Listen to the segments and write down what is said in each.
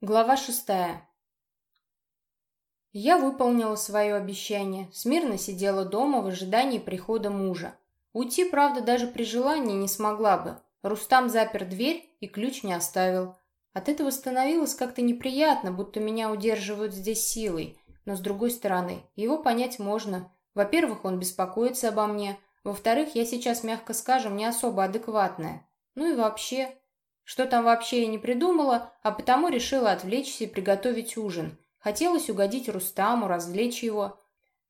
Глава шестая. Я выполнила свое обещание, смирно сидела дома в ожидании прихода мужа. Уйти, правда, даже при желании не смогла бы. Рустам запер дверь и ключ не оставил. От этого становилось как-то неприятно, будто меня удерживают здесь силой. Но с другой стороны, его понять можно. Во-первых, он беспокоится обо мне. Во-вторых, я сейчас, мягко скажем, не особо адекватная. Ну и вообще, что там вообще я не придумала, а потому решила отвлечься и приготовить ужин. Хотелось угодить Рустаму, развлечь его,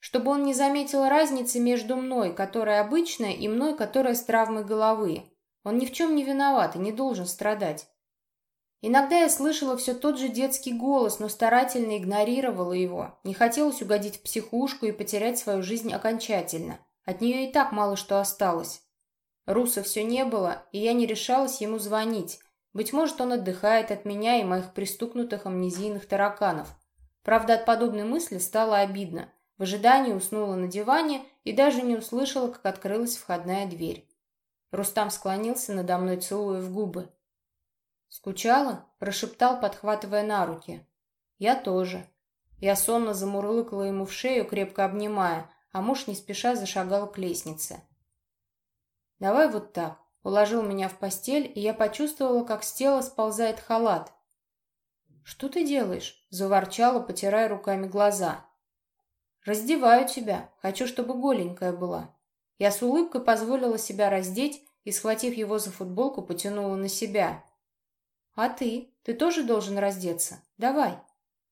чтобы он не заметил разницы между мной, которая обычная, и мной, которая с травмой головы. Он ни в чем не виноват и не должен страдать. Иногда я слышала все тот же детский голос, но старательно игнорировала его. Не хотелось угодить в психушку и потерять свою жизнь окончательно. От нее и так мало что осталось. Руса все не было, и я не решалась ему звонить, быть может, он отдыхает от меня и моих пристукнутых амнезийных тараканов. Правда, от подобной мысли стало обидно. В ожидании уснула на диване и даже не услышала, как открылась входная дверь. Рустам склонился надо мной, целуя в губы. «Скучала?» – прошептал, подхватывая на руки. «Я тоже». Я сонно замурлыкала ему в шею, крепко обнимая, а муж не спеша зашагал к лестнице. «Давай вот так. Уложил меня в постель, и я почувствовала, как с тела сползает халат. «Что ты делаешь?» – заворчала, потирая руками глаза. «Раздеваю тебя. Хочу, чтобы голенькая была». Я с улыбкой позволила себя раздеть и, схватив его за футболку, потянула на себя. «А ты? Ты тоже должен раздеться? Давай».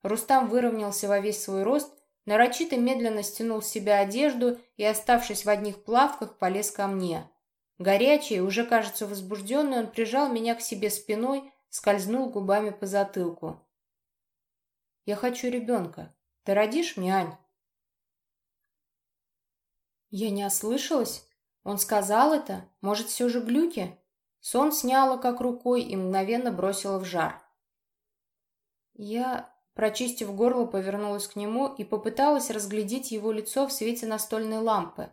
Рустам выровнялся во весь свой рост, нарочито медленно стянул с себя одежду и, оставшись в одних плавках, полез ко мне. Горячий, уже, кажется, возбужденный, он прижал меня к себе спиной, скользнул губами по затылку. «Я хочу ребенка. Ты родишь мне, Ань?» Я не ослышалась? Он сказал это? Может, все же глюки? Сон сняла как рукой и мгновенно бросила в жар. Я, прочистив горло, повернулась к нему и попыталась разглядеть его лицо в свете настольной лампы.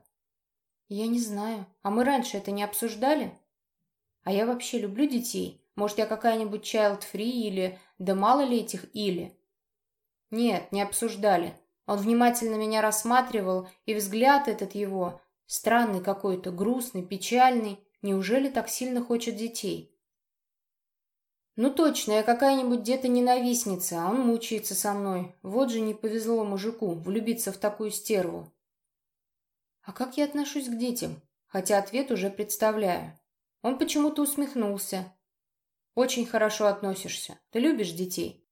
Я не знаю. А мы раньше это не обсуждали? А я вообще люблю детей. Может, я какая-нибудь child-free или... Да мало ли этих или? Нет, не обсуждали. Он внимательно меня рассматривал, и взгляд этот его, странный какой-то, грустный, печальный, неужели так сильно хочет детей? Ну точно, я какая-нибудь где-то ненавистница, а он мучается со мной. Вот же не повезло мужику влюбиться в такую стерву. А как я отношусь к детям? Хотя ответ уже представляю. Он почему-то усмехнулся. Очень хорошо относишься. Ты любишь детей?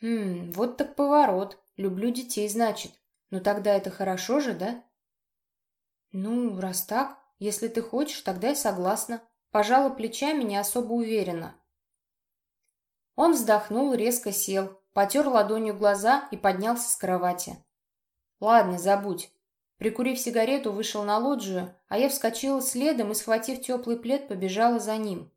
Хм, вот так поворот. Люблю детей, значит. Ну тогда это хорошо же, да? Ну, раз так, если ты хочешь, тогда я согласна. Пожала плечами не особо уверенно. Он вздохнул, резко сел, потер ладонью глаза и поднялся с кровати. Ладно, забудь. Прикурив сигарету, вышел на лоджию, а я вскочила следом и, схватив теплый плед, побежала за ним.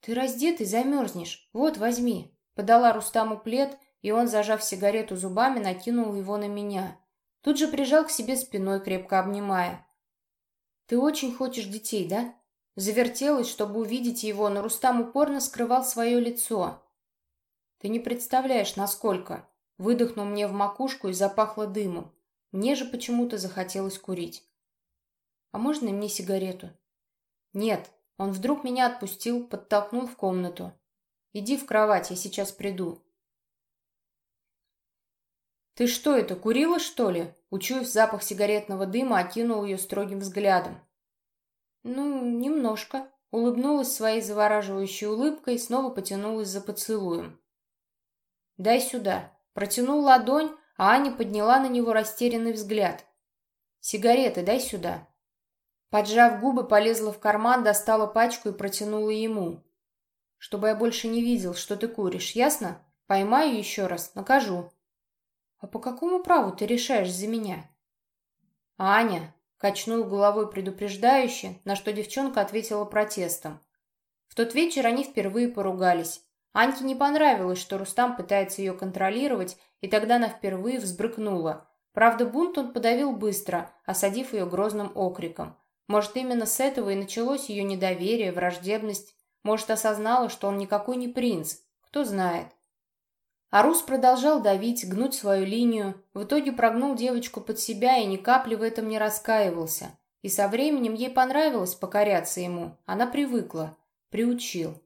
«Ты раздетый, замерзнешь. Вот, возьми». Подала Рустаму плед, и он, зажав сигарету зубами, накинул его на меня. Тут же прижал к себе спиной, крепко обнимая. «Ты очень хочешь детей, да?» Завертелась, чтобы увидеть его, но Рустам упорно скрывал свое лицо. «Ты не представляешь, насколько...» Выдохнул мне в макушку и запахло дымом. Мне же почему-то захотелось курить. «А можно мне сигарету?» «Нет». Он вдруг меня отпустил, подтолкнул в комнату. «Иди в кровать, я сейчас приду». «Ты что это, курила, что ли?» Учуяв запах сигаретного дыма, окинул ее строгим взглядом. «Ну, немножко». Улыбнулась своей завораживающей улыбкой и снова потянулась за поцелуем. «Дай сюда». Протянул ладонь, а Аня подняла на него растерянный взгляд. «Сигареты дай сюда». Поджав губы, полезла в карман, достала пачку и протянула ему. «Чтобы я больше не видел, что ты куришь, ясно? Поймаю еще раз, накажу». «А по какому праву ты решаешь за меня?» «Аня!» — качнул головой предупреждающе, на что девчонка ответила протестом. В тот вечер они впервые поругались. Аньке не понравилось, что Рустам пытается ее контролировать, и тогда она впервые взбрыкнула. Правда, бунт он подавил быстро, осадив ее грозным окриком. Может, именно с этого и началось ее недоверие, враждебность. Может, осознала, что он никакой не принц. Кто знает. Арус продолжал давить, гнуть свою линию, в итоге прогнул девочку под себя и ни капли в этом не раскаивался. И со временем ей понравилось покоряться ему, она привыкла, приучил.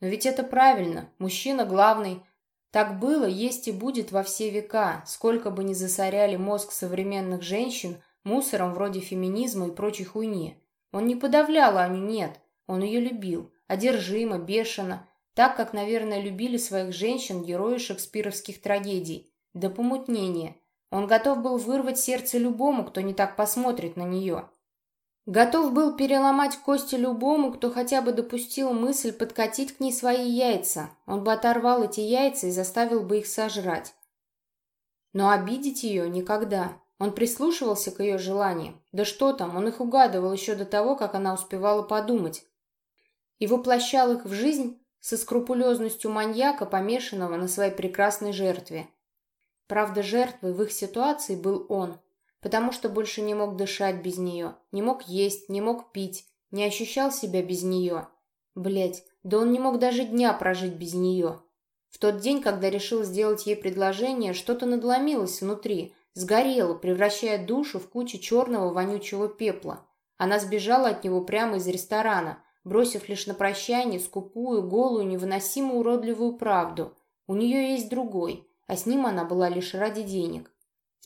Но ведь это правильно, мужчина главный. Так было, есть и будет во все века, сколько бы ни засоряли мозг современных женщин мусором вроде феминизма и прочей хуйни. Он не подавлял Аню, нет, он ее любил, одержимо, бешено, так, как, наверное, любили своих женщин герои шекспировских трагедий, до помутнения. Он готов был вырвать сердце любому, кто не так посмотрит на нее. Готов был переломать кости любому, кто хотя бы допустил мысль подкатить к ней свои яйца. Он бы оторвал эти яйца и заставил бы их сожрать. Но обидеть ее никогда. Он прислушивался к ее желаниям. Да что там, он их угадывал еще до того, как она успевала подумать. И воплощал их в жизнь со скрупулезностью маньяка, помешанного на своей прекрасной жертве. Правда, жертвой в их ситуации был он, потому что больше не мог дышать без нее, не мог есть, не мог пить, не ощущал себя без нее. Блять, да он не мог даже дня прожить без нее. В тот день, когда решил сделать ей предложение, что-то надломилось внутри, сгорело, превращая душу в кучу черного вонючего пепла. Она сбежала от него прямо из ресторана, бросив лишь на прощание скупую, голую, невыносимо уродливую правду. У нее есть другой, а с ним она была лишь ради денег.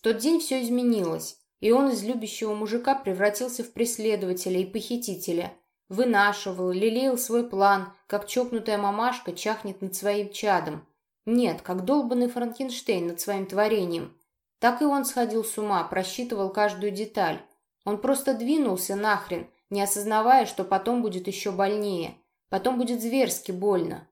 В тот день все изменилось, и он из любящего мужика превратился в преследователя и похитителя. Вынашивал, лелеял свой план, как чокнутая мамашка чахнет над своим чадом. Нет, как долбанный Франкенштейн над своим творением. Так и он сходил с ума, просчитывал каждую деталь. Он просто двинулся нахрен – не осознавая, что потом будет еще больнее, потом будет зверски больно.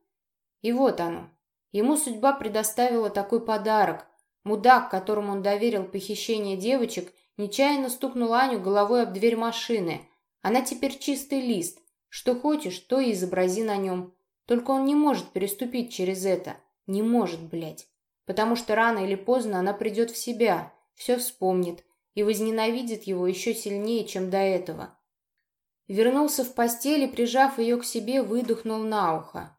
И вот оно. Ему судьба предоставила такой подарок. Мудак, которому он доверил похищение девочек, нечаянно стукнул Аню головой об дверь машины. Она теперь чистый лист. Что хочешь, то и изобрази на нем. Только он не может переступить через это. Не может, блядь. Потому что рано или поздно она придет в себя, все вспомнит и возненавидит его еще сильнее, чем до этого. Вернулся в постель и, прижав ее к себе, выдохнул на ухо.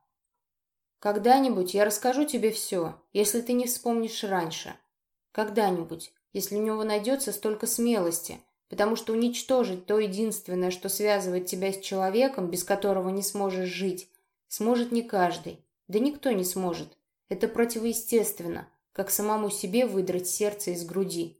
«Когда-нибудь я расскажу тебе все, если ты не вспомнишь раньше. Когда-нибудь, если у него найдется столько смелости, потому что уничтожить то единственное, что связывает тебя с человеком, без которого не сможешь жить, сможет не каждый. Да никто не сможет. Это противоестественно, как самому себе выдрать сердце из груди.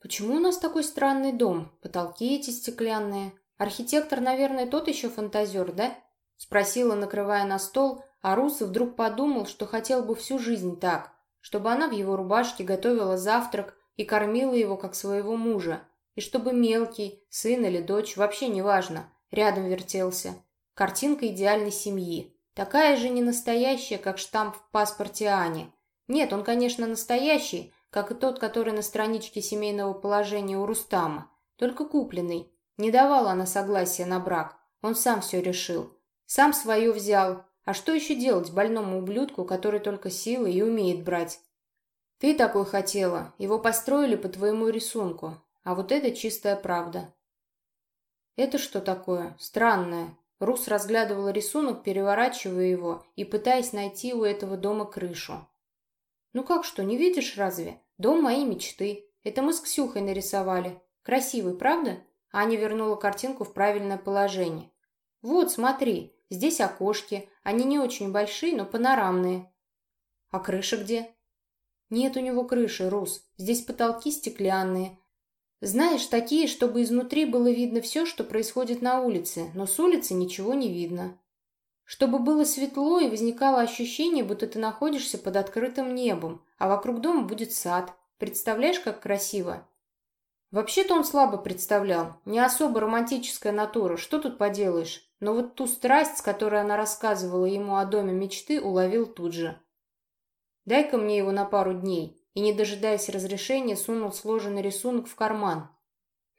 «Почему у нас такой странный дом? Потолки эти стеклянные. Архитектор, наверное, тот еще фантазер, да?» Спросила, накрывая на стол, а Рус вдруг подумал, что хотел бы всю жизнь так, чтобы она в его рубашке готовила завтрак и кормила его, как своего мужа, и чтобы мелкий, сын или дочь, вообще неважно, рядом вертелся. Картинка идеальной семьи. Такая же не настоящая, как штамп в паспорте Ани. Нет, он, конечно, настоящий, как и тот, который на страничке семейного положения у Рустама, только купленный. Не давала она согласия на брак, он сам все решил. Сам свое взял. А что еще делать больному ублюдку, который только силы и умеет брать? Ты такой хотела, его построили по твоему рисунку, а вот это чистая правда. Это что такое? Странное. Рус разглядывала рисунок, переворачивая его и пытаясь найти у этого дома крышу. «Ну как что, не видишь разве? Дом моей мечты. Это мы с Ксюхой нарисовали. Красивый, правда?» Аня вернула картинку в правильное положение. «Вот, смотри, здесь окошки. Они не очень большие, но панорамные». «А крыша где?» «Нет у него крыши, Рус. Здесь потолки стеклянные. Знаешь, такие, чтобы изнутри было видно все, что происходит на улице, но с улицы ничего не видно. Чтобы было светло и возникало ощущение, будто ты находишься под открытым небом, а вокруг дома будет сад. Представляешь, как красиво? Вообще-то он слабо представлял. Не особо романтическая натура, что тут поделаешь? Но вот ту страсть, с которой она рассказывала ему о доме мечты, уловил тут же. «Дай-ка мне его на пару дней», и, не дожидаясь разрешения, сунул сложенный рисунок в карман.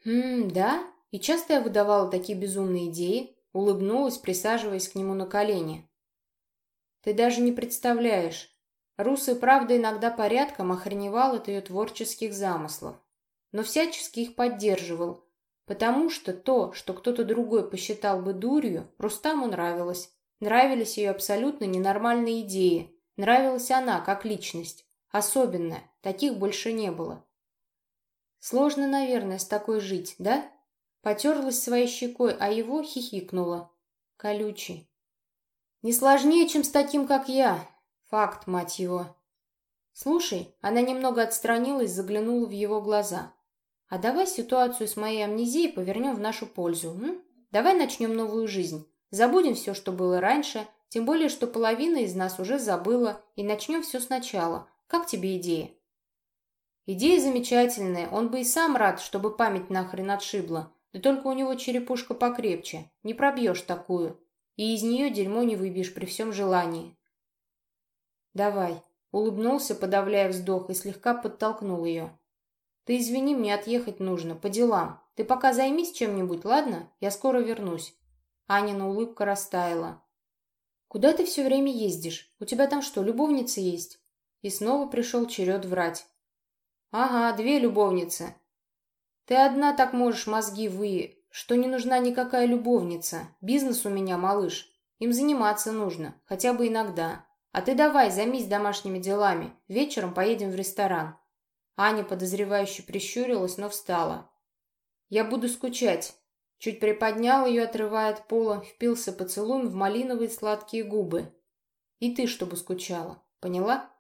«Хм, да? И часто я выдавала такие безумные идеи?» Улыбнулась, присаживаясь к нему на колени. «Ты даже не представляешь. Рус и правда иногда порядком охреневал от ее творческих замыслов, но всячески их поддерживал, потому что то, что кто-то другой посчитал бы дурью, Рустаму нравилось. Нравились ее абсолютно ненормальные идеи. Нравилась она, как личность. Особенная. Таких больше не было. Сложно, наверное, с такой жить, да? Потерлась своей щекой, а его хихикнула. Колючий. Не сложнее, чем с таким, как я. Факт, мать его. Слушай, она немного отстранилась, заглянула в его глаза. А давай ситуацию с моей амнезией повернем в нашу пользу, м? Давай начнем новую жизнь. Забудем все, что было раньше, тем более, что половина из нас уже забыла, и начнем все сначала. Как тебе идея? Идея замечательная, он бы и сам рад, чтобы память нахрен отшибла. Да только у него черепушка покрепче, не пробьешь такую. И из нее дерьмо не выбьешь при всем желании. Давай, улыбнулся, подавляя вздох, и слегка подтолкнул ее. Ты извини, мне отъехать нужно, по делам. Ты пока займись чем-нибудь, ладно? Я скоро вернусь. Анина улыбка растаяла. «Куда ты все время ездишь? У тебя там что, любовница есть?» И снова пришел черед врать. «Ага, две любовницы. Ты одна так можешь мозги вы, что не нужна никакая любовница. Бизнес у меня, малыш. Им заниматься нужно, хотя бы иногда. А ты давай, займись домашними делами. Вечером поедем в ресторан». Аня подозревающе прищурилась, но встала. «Я буду скучать. Чуть приподнял ее, отрывая от пола, впился поцелуем в малиновые сладкие губы. «И ты, чтобы скучала. Поняла?»